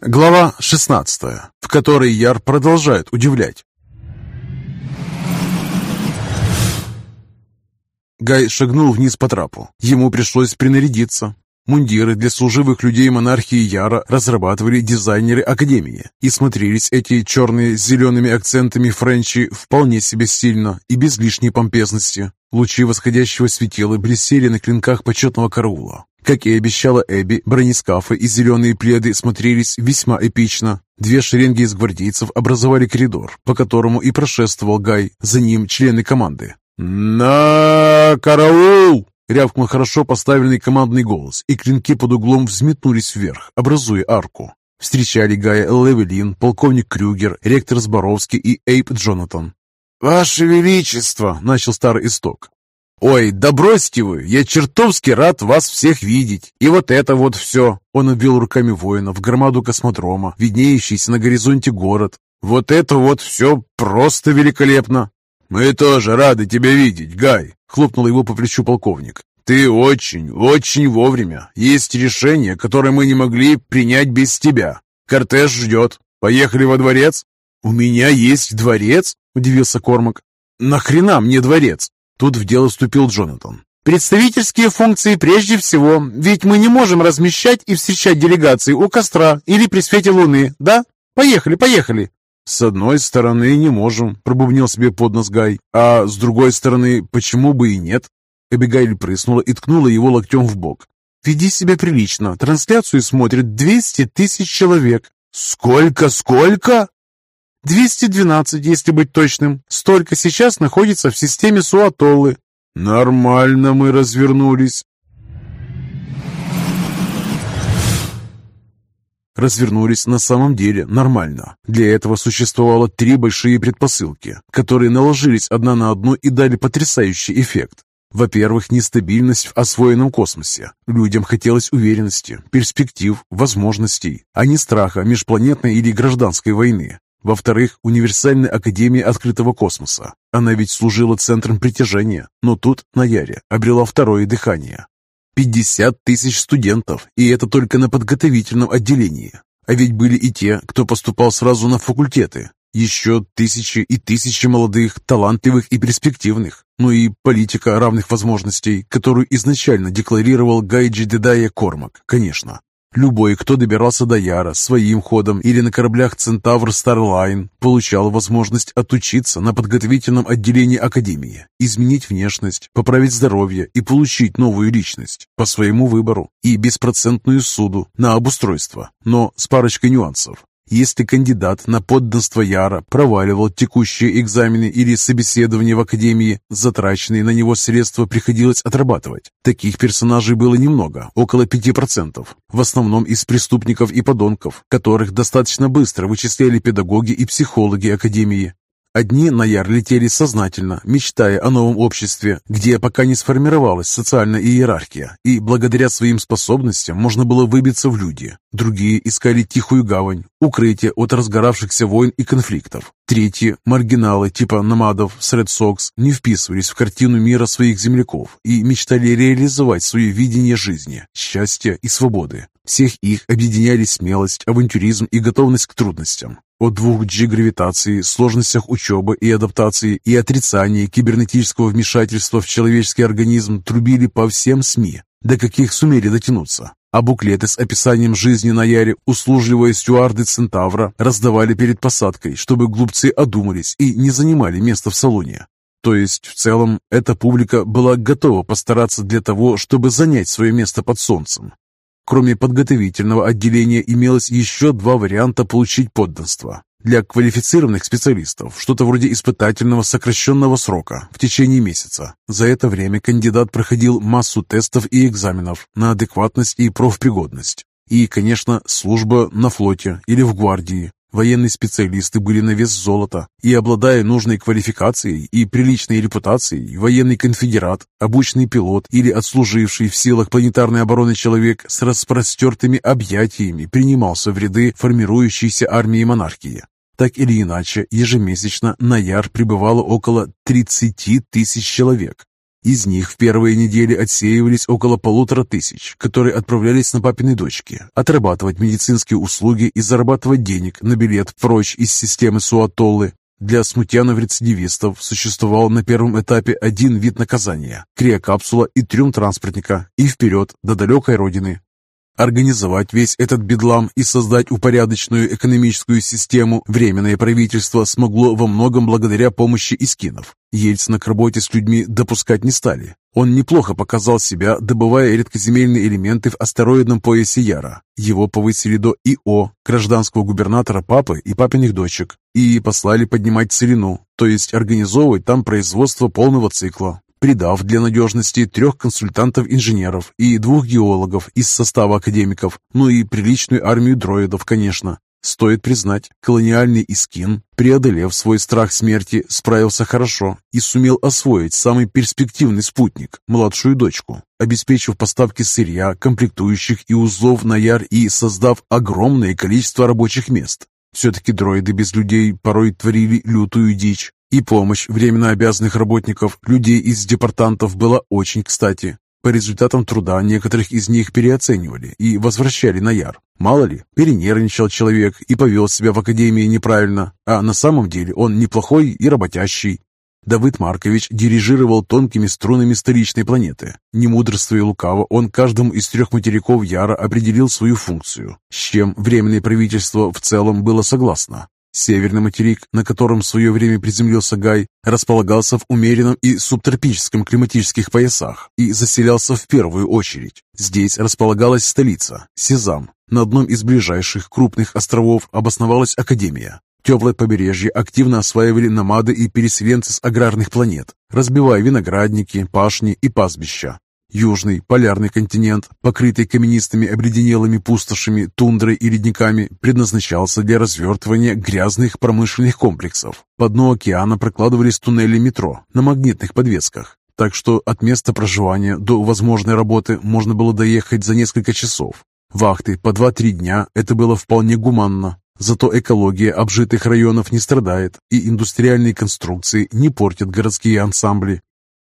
Глава 16, в которой Яр продолжает удивлять. Гай шагнул вниз по трапу. Ему пришлось принарядиться. Мундиры для служивых людей монархии Яра разрабатывали дизайнеры Академии, и смотрелись эти черные с зелеными акцентами френчи вполне себе стильно и без лишней помпезности. Лучи восходящего светила блестели на клинках почетного караула. Как и обещала Эбби, бронескафы и зеленые пледы смотрелись весьма эпично. Две шеренги из гвардейцев образовали коридор, по которому и прошествовал Гай, за ним члены команды. «На караул!» — рявкнул хорошо поставленный командный голос, и клинки под углом взметнулись вверх, образуя арку. Встречали Гая Левелин, полковник Крюгер, ректор Зборовский и Эйп Джонатан. «Ваше Величество!» — начал старый исток. «Ой, да бросьте вы! Я чертовски рад вас всех видеть! И вот это вот все!» Он обвел руками воина в громаду космодрома, виднеющийся на горизонте город. «Вот это вот все просто великолепно!» «Мы тоже рады тебя видеть, Гай!» — хлопнул его по плечу полковник. «Ты очень, очень вовремя. Есть решение, которое мы не могли принять без тебя. Кортеж ждет. Поехали во дворец?» «У меня есть дворец?» — удивился Кормак. «Нахрена мне дворец?» Тут в дело вступил Джонатан. «Представительские функции прежде всего, ведь мы не можем размещать и встречать делегации у костра или при свете луны, да? Поехали, поехали!» «С одной стороны, не можем», — пробубнил себе под нос Гай. «А с другой стороны, почему бы и нет?» Эбигайль прыснула и ткнула его локтем в бок. «Веди себя прилично. Трансляцию смотрят 200 тысяч человек». «Сколько, сколько?» 212, если быть точным. Столько сейчас находится в системе Суатоллы. Нормально мы развернулись. Развернулись на самом деле нормально. Для этого существовало три большие предпосылки, которые наложились одна на одну и дали потрясающий эффект. Во-первых, нестабильность в освоенном космосе. Людям хотелось уверенности, перспектив, возможностей, а не страха межпланетной или гражданской войны. Во-вторых, Универсальная Академия Открытого Космоса. Она ведь служила центром притяжения, но тут, на Яре, обрела второе дыхание. 50 тысяч студентов, и это только на подготовительном отделении. А ведь были и те, кто поступал сразу на факультеты. Еще тысячи и тысячи молодых, талантливых и перспективных. Ну и политика равных возможностей, которую изначально декларировал Гайджи Дедая Кормак, конечно. Любой, кто добирался до Яра своим ходом или на кораблях «Центавр Старлайн», получал возможность отучиться на подготовительном отделении Академии, изменить внешность, поправить здоровье и получить новую личность по своему выбору и беспроцентную суду на обустройство, но с парочкой нюансов. Если кандидат на подданство Яра проваливал текущие экзамены или собеседования в Академии, затраченные на него средства приходилось отрабатывать. Таких персонажей было немного, около 5%, в основном из преступников и подонков, которых достаточно быстро вычисляли педагоги и психологи Академии. Одни на Яр летели сознательно, мечтая о новом обществе, где пока не сформировалась социальная иерархия, и благодаря своим способностям можно было выбиться в люди. Другие искали тихую гавань, укрытие от разгоравшихся войн и конфликтов. Третьи, маргиналы типа намадов с Red Sox, не вписывались в картину мира своих земляков и мечтали реализовать свое видение жизни, счастья и свободы. Всех их объединяли смелость, авантюризм и готовность к трудностям. О 2G гравитации, сложностях учебы и адаптации и отрицании кибернетического вмешательства в человеческий организм трубили по всем СМИ, до каких сумели дотянуться. А буклеты с описанием жизни на Яре услужливые стюарды Центавра раздавали перед посадкой, чтобы глупцы одумались и не занимали место в салоне. То есть, в целом, эта публика была готова постараться для того, чтобы занять свое место под солнцем. Кроме подготовительного отделения имелось еще два варианта получить подданство. Для квалифицированных специалистов что-то вроде испытательного сокращенного срока в течение месяца. За это время кандидат проходил массу тестов и экзаменов на адекватность и профпригодность. И, конечно, служба на флоте или в гвардии, Военные специалисты были на вес золота, и, обладая нужной квалификацией и приличной репутацией, военный конфедерат, обученный пилот или отслуживший в силах планетарной обороны человек с распростертыми объятиями принимался в ряды формирующейся армии монархии. Так или иначе, ежемесячно на Яр прибывало около 30 тысяч человек. Из них в первые недели отсеивались около полутора тысяч, которые отправлялись на папиной дочки, отрабатывать медицинские услуги и зарабатывать денег на билет прочь из системы Суатоллы. Для смутьянов-рецидивистов существовал на первом этапе один вид наказания – криокапсула и трюм транспортника, и вперед до далекой родины. Организовать весь этот бедлам и создать упорядоченную экономическую систему Временное правительство смогло во многом благодаря помощи искинов. Ельцина к работе с людьми допускать не стали. Он неплохо показал себя, добывая редкоземельные элементы в астероидном поясе Яра. Его повысили до ИО, гражданского губернатора папы и папиных дочек, и послали поднимать целину, то есть организовывать там производство полного цикла придав для надежности трех консультантов-инженеров и двух геологов из состава академиков, ну и приличную армию дроидов, конечно. Стоит признать, колониальный Искин, преодолев свой страх смерти, справился хорошо и сумел освоить самый перспективный спутник, младшую дочку, обеспечив поставки сырья, комплектующих и узлов на Яр и создав огромное количество рабочих мест. Все-таки дроиды без людей порой творили лютую дичь, и помощь временно обязанных работников, людей из департантов была очень кстати. По результатам труда некоторых из них переоценивали и возвращали на Яр. Мало ли, перенервничал человек и повел себя в академии неправильно, а на самом деле он неплохой и работящий. Давыд Маркович дирижировал тонкими струнами столичной планеты. Не мудрствуя лукаво, он каждому из трех материков Яра определил свою функцию, с чем Временное правительство в целом было согласно. Северный материк, на котором в свое время приземлился Гай, располагался в умеренном и субтропическом климатических поясах и заселялся в первую очередь. Здесь располагалась столица – Сезам. На одном из ближайших крупных островов обосновалась Академия. Теплое побережье активно осваивали намады и переселенцы с аграрных планет, разбивая виноградники, пашни и пастбища. Южный полярный континент, покрытый каменистыми обледенелыми пустошами, тундрой и ледниками, предназначался для развертывания грязных промышленных комплексов. По дну океана прокладывались туннели метро на магнитных подвесках, так что от места проживания до возможной работы можно было доехать за несколько часов. Вахты по 2-3 дня – это было вполне гуманно. Зато экология обжитых районов не страдает, и индустриальные конструкции не портят городские ансамбли.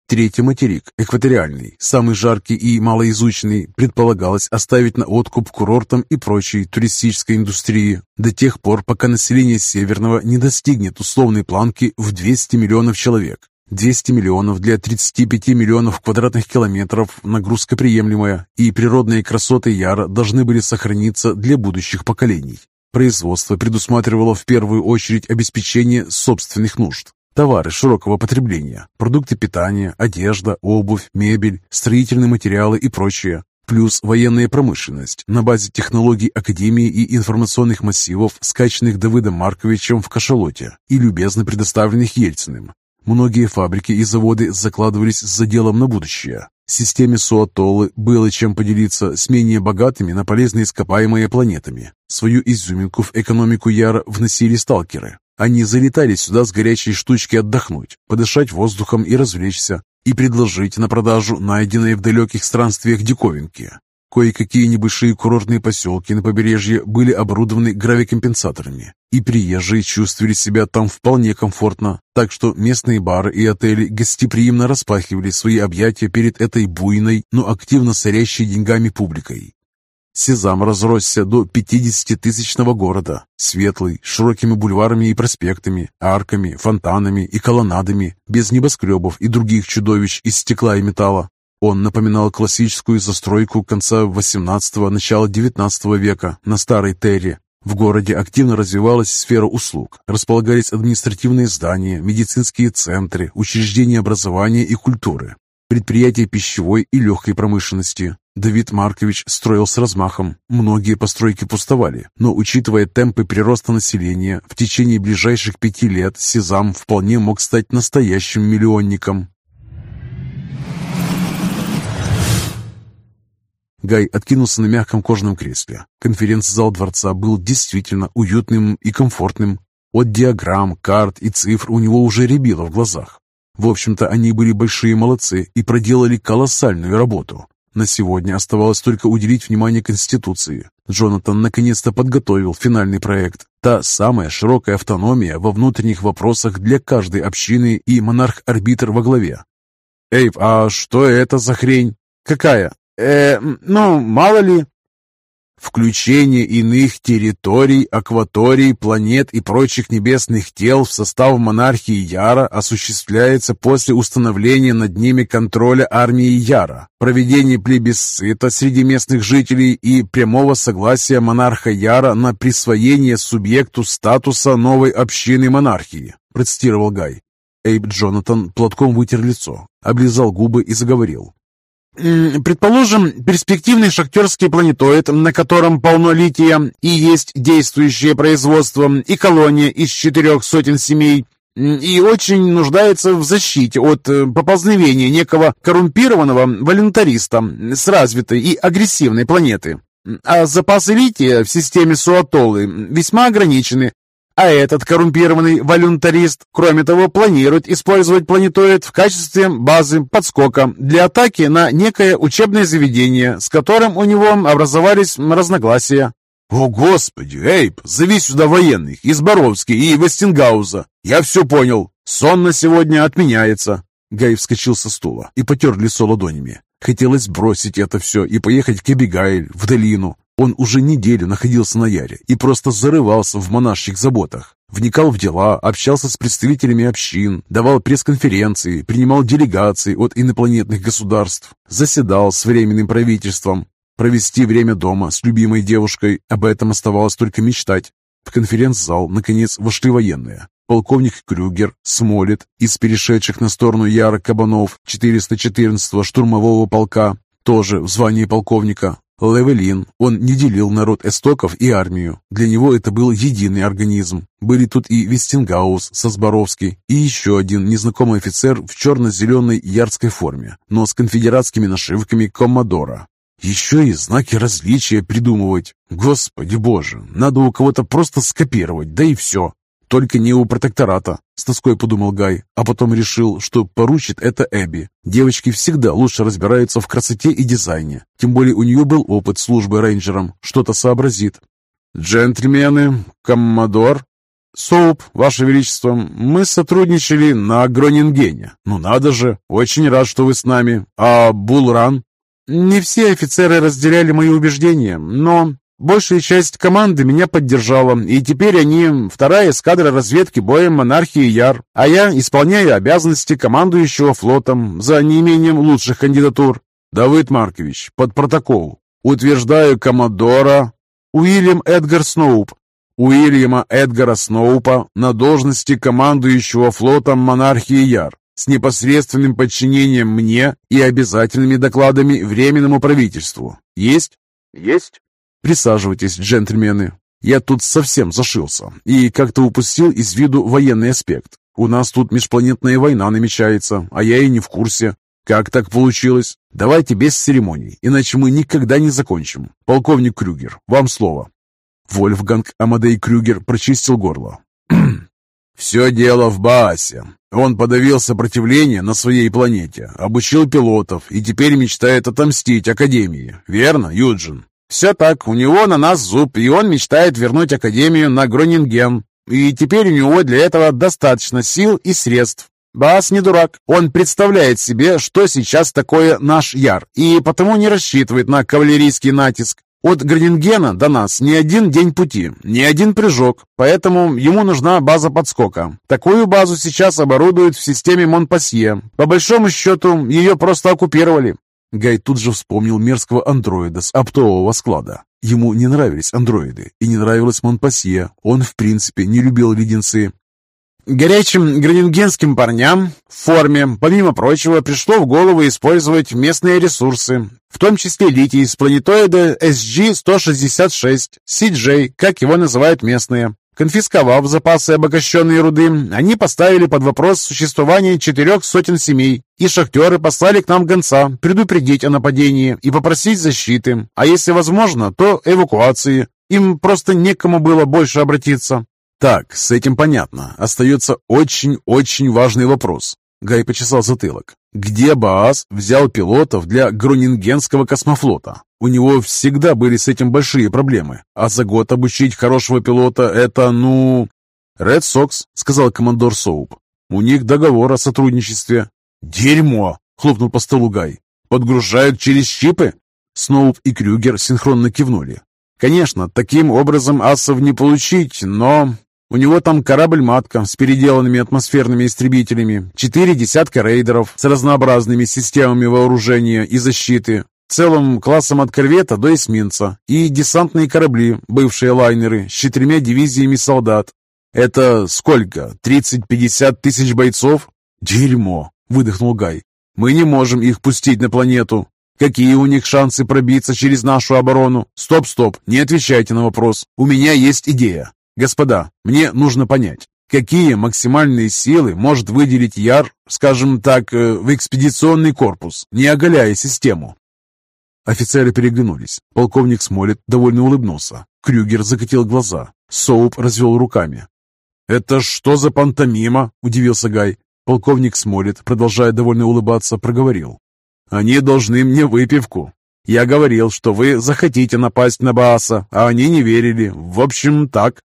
Третий материк, экваториальный, самый жаркий и малоизученный, предполагалось оставить на откуп курортам и прочей туристической индустрии до тех пор, пока население Северного не достигнет условной планки в 200 миллионов человек. 200 миллионов для 35 миллионов квадратных километров нагрузка приемлемая, и природные красоты Яра должны были сохраниться для будущих поколений. Производство предусматривало в первую очередь обеспечение собственных нужд, Товары широкого потребления, продукты питания, одежда, обувь, мебель, строительные материалы и прочее. Плюс военная промышленность на базе технологий Академии и информационных массивов, скачанных Давыдом Марковичем в кашалоте и любезно предоставленных Ельциным. Многие фабрики и заводы закладывались с заделом на будущее. Системе Суатолы было чем поделиться с менее богатыми на полезные ископаемые планетами. Свою изюминку в экономику Яра вносили сталкеры, они залетали сюда с горячей штучки отдохнуть, подышать воздухом и развлечься, и предложить на продажу найденные в далеких странствиях диковинки. Кое-какие небольшие курортные поселки на побережье были оборудованы гравикомпенсаторами, и приезжие чувствовали себя там вполне комфортно, так что местные бары и отели гостеприимно распахивали свои объятия перед этой буйной, но активно сорящей деньгами публикой. Сезам разросся до 50-тысячного города, светлый, с широкими бульварами и проспектами, арками, фонтанами и колоннадами, без небоскребов и других чудовищ из стекла и металла. Он напоминал классическую застройку конца XVIII – начала XIX века на Старой Терре. В городе активно развивалась сфера услуг, располагались административные здания, медицинские центры, учреждения образования и культуры, предприятия пищевой и легкой промышленности, Давид Маркович строил с размахом. Многие постройки пустовали, но, учитывая темпы прироста населения, в течение ближайших пяти лет Сезам вполне мог стать настоящим миллионником. Гай откинулся на мягком кожаном кресле. Конференц-зал дворца был действительно уютным и комфортным. От диаграмм, карт и цифр у него уже рябило в глазах. В общем-то, они были большие молодцы и проделали колоссальную работу. На сегодня оставалось только уделить внимание Конституции. Джонатан наконец-то подготовил финальный проект. Та самая широкая автономия во внутренних вопросах для каждой общины и монарх-арбитр во главе. Эйв, а что это за хрень? Какая? Э, ну, мало ли. Включение иных территорий, акваторий, планет и прочих небесных тел в состав монархии Яра осуществляется после установления над ними контроля армии Яра, проведения плебисцита среди местных жителей и прямого согласия монарха Яра на присвоение субъекту статуса новой общины монархии, процитировал Гай. Эйб Джонатан платком вытер лицо, облизал губы и заговорил. Предположим, перспективный шахтерский планетоид, на котором полно лития и есть действующее производство, и колония из четырех сотен семей, и очень нуждается в защите от э, поползновения некого коррумпированного волюнтариста с развитой и агрессивной планеты. А запасы лития в системе Суатолы весьма ограничены, а этот коррумпированный волюнтарист, кроме того, планирует использовать планетоид в качестве базы подскока для атаки на некое учебное заведение, с которым у него образовались разногласия. «О, Господи, Эйп, зови сюда военных из Боровски и Вестингауза. Я все понял. Сон на сегодня отменяется». Гай вскочил со стула и потер лицо ладонями. Хотелось бросить это все и поехать к Эбигайль, в долину, он уже неделю находился на Яре и просто зарывался в монашьих заботах. Вникал в дела, общался с представителями общин, давал пресс-конференции, принимал делегации от инопланетных государств, заседал с временным правительством. Провести время дома с любимой девушкой, об этом оставалось только мечтать. В конференц-зал, наконец, вошли военные. Полковник Крюгер, Смолет, из перешедших на сторону Яра Кабанов 414-го штурмового полка, тоже в звании полковника, Левелин. Он не делил народ эстоков и армию. Для него это был единый организм. Были тут и Вестингаус со и еще один незнакомый офицер в черно-зеленой ярдской форме, но с конфедератскими нашивками Коммодора. Еще и знаки различия придумывать. Господи боже, надо у кого-то просто скопировать, да и все. Только не у протектората, с тоской подумал Гай, а потом решил, что поручит это Эбби. Девочки всегда лучше разбираются в красоте и дизайне. Тем более у нее был опыт службы рейнджером, что-то сообразит. «Джентльмены, коммодор, Соуп, Ваше Величество, мы сотрудничали на Гронингене. Ну надо же, очень рад, что вы с нами. А Булран?» «Не все офицеры разделяли мои убеждения, но Большая часть команды меня поддержала, и теперь они вторая эскадра разведки боем монархии Яр, а я исполняю обязанности командующего флотом за неимением лучших кандидатур. Давыд Маркович, под протокол. Утверждаю коммодора Уильям Эдгар Сноуп. Уильяма Эдгара Сноупа на должности командующего флотом монархии Яр с непосредственным подчинением мне и обязательными докладами Временному правительству. Есть? Есть. Присаживайтесь, джентльмены. Я тут совсем зашился и как-то упустил из виду военный аспект. У нас тут межпланетная война намечается, а я и не в курсе. Как так получилось? Давайте без церемоний, иначе мы никогда не закончим. Полковник Крюгер, вам слово. Вольфганг Амадей Крюгер прочистил горло. «Все дело в Баасе. Он подавил сопротивление на своей планете, обучил пилотов и теперь мечтает отомстить Академии. Верно, Юджин?» «Все так, у него на нас зуб, и он мечтает вернуть Академию на Гронинген. И теперь у него для этого достаточно сил и средств. Бас не дурак, он представляет себе, что сейчас такое наш Яр, и потому не рассчитывает на кавалерийский натиск. От Гронингена до нас ни один день пути, ни один прыжок, поэтому ему нужна база подскока. Такую базу сейчас оборудуют в системе Монпасье. По большому счету, ее просто оккупировали. Гай тут же вспомнил мерзкого андроида с оптового склада. Ему не нравились андроиды и не нравилась Монпасье. Он, в принципе, не любил леденцы. Горячим гронингенским парням в форме, помимо прочего, пришло в голову использовать местные ресурсы, в том числе литий с планетоида SG-166, CJ, как его называют местные. Конфисковав запасы обогащенной руды, они поставили под вопрос существование четырех сотен семей, и шахтеры послали к нам гонца предупредить о нападении и попросить защиты, а если возможно, то эвакуации. Им просто некому было больше обратиться. Так, с этим понятно. Остается очень-очень важный вопрос. Гай почесал затылок. Где Баас взял пилотов для Гронингенского космофлота? У него всегда были с этим большие проблемы. А за год обучить хорошего пилота – это, ну... «Ред Сокс», – сказал командор Соуп. «У них договор о сотрудничестве». «Дерьмо!» хлопнул по столу Гай. «Подгружают через щипы?» Сноуп и Крюгер синхронно кивнули. «Конечно, таким образом асов не получить, но у него там корабль-матка с переделанными атмосферными истребителями, четыре десятка рейдеров с разнообразными системами вооружения и защиты, целым классом от корвета до эсминца, и десантные корабли, бывшие лайнеры, с четырьмя дивизиями солдат. Это сколько? 30-50 тысяч бойцов? Дерьмо, выдохнул Гай. Мы не можем их пустить на планету. Какие у них шансы пробиться через нашу оборону? Стоп, стоп, не отвечайте на вопрос. У меня есть идея. Господа, мне нужно понять, какие максимальные силы может выделить Яр, скажем так, э, в экспедиционный корпус, не оголяя систему? Офицеры переглянулись. Полковник Смолет довольно улыбнулся. Крюгер закатил глаза. Соуп развел руками. «Это что за пантомима?» – удивился Гай. Полковник Смолет, продолжая довольно улыбаться, проговорил. «Они должны мне выпивку. Я говорил, что вы захотите напасть на Бааса, а они не верили. В общем, так».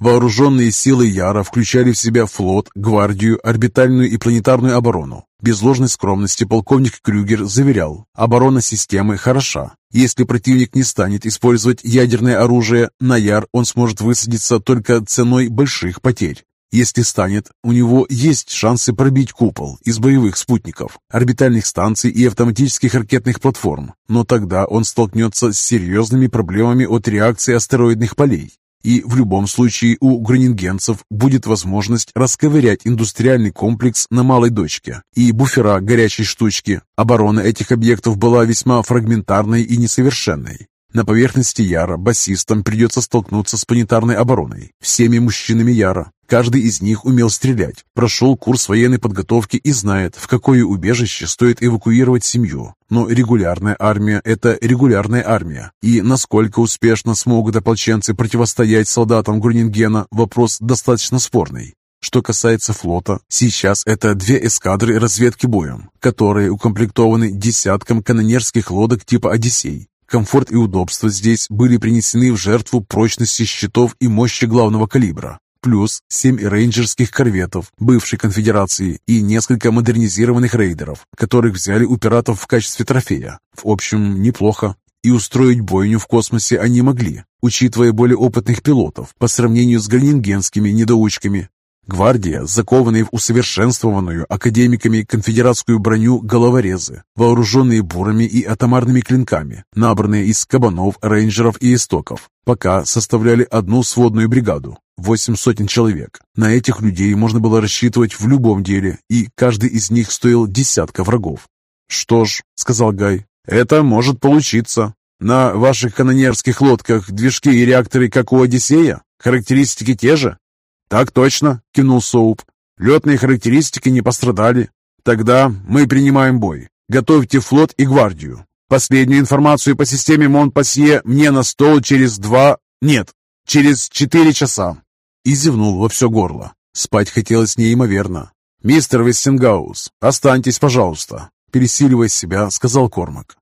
Вооруженные силы Яра включали в себя флот, гвардию, орбитальную и планетарную оборону. Без ложной скромности полковник Крюгер заверял, оборона системы хороша. Если противник не станет использовать ядерное оружие, на Яр он сможет высадиться только ценой больших потерь. Если станет, у него есть шансы пробить купол из боевых спутников, орбитальных станций и автоматических ракетных платформ, но тогда он столкнется с серьезными проблемами от реакции астероидных полей. И в любом случае у гронингенцев будет возможность расковырять индустриальный комплекс на малой дочке и буфера горячей штучки. Оборона этих объектов была весьма фрагментарной и несовершенной. На поверхности Яра басистам придется столкнуться с планетарной обороной, всеми мужчинами Яра. Каждый из них умел стрелять, прошел курс военной подготовки и знает, в какое убежище стоит эвакуировать семью. Но регулярная армия – это регулярная армия. И насколько успешно смогут ополченцы противостоять солдатам Грунингена – вопрос достаточно спорный. Что касается флота, сейчас это две эскадры разведки боем, которые укомплектованы десятком канонерских лодок типа «Одиссей». Комфорт и удобство здесь были принесены в жертву прочности щитов и мощи главного калибра плюс семь рейнджерских корветов бывшей конфедерации и несколько модернизированных рейдеров, которых взяли у пиратов в качестве трофея. В общем, неплохо. И устроить бойню в космосе они могли, учитывая более опытных пилотов по сравнению с галингенскими недоучками. Гвардия, закованные в усовершенствованную академиками конфедератскую броню головорезы, вооруженные бурами и атомарными клинками, набранные из кабанов, рейнджеров и истоков, пока составляли одну сводную бригаду, восемь сотен человек. На этих людей можно было рассчитывать в любом деле, и каждый из них стоил десятка врагов. «Что ж», — сказал Гай, — «это может получиться. На ваших канонерских лодках движки и реакторы, как у Одиссея? Характеристики те же?» «Так точно», — кивнул Соуп. «Летные характеристики не пострадали. Тогда мы принимаем бой. Готовьте флот и гвардию. Последнюю информацию по системе Монпасье мне на стол через два... Нет, через четыре часа». И зевнул во все горло. Спать хотелось неимоверно. «Мистер Вестингаус, останьтесь, пожалуйста», — пересиливая себя, сказал Кормак.